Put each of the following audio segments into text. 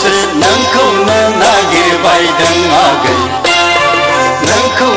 se nan kum na nagi baidan agai nan kum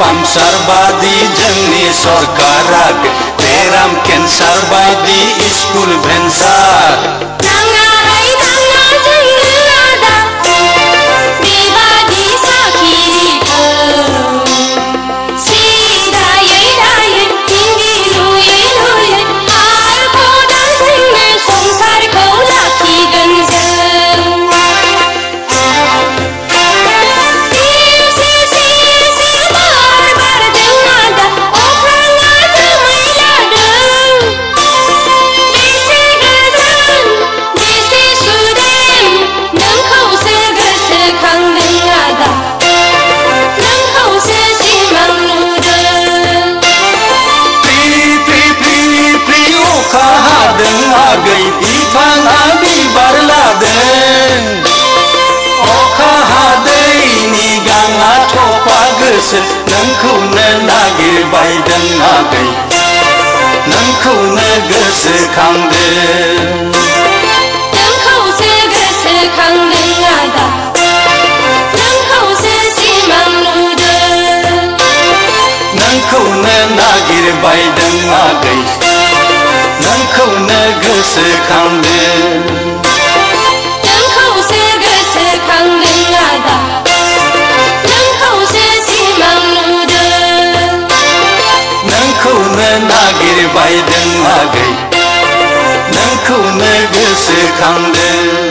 पाम्पसार सर्वादी जोंनि सरकारा बेराम केन्सार बायदि स्कुल भेन्सार nanga cho pagse nang khune lagi bai den agai nang khune gse khangde nang khuse gse khangde ngada nang khuse simang nude nang khune lagi bai den agai nang khune gse khangde नोंखौनो नागिरबायदों आगै नोंखौनो गोसोखांदों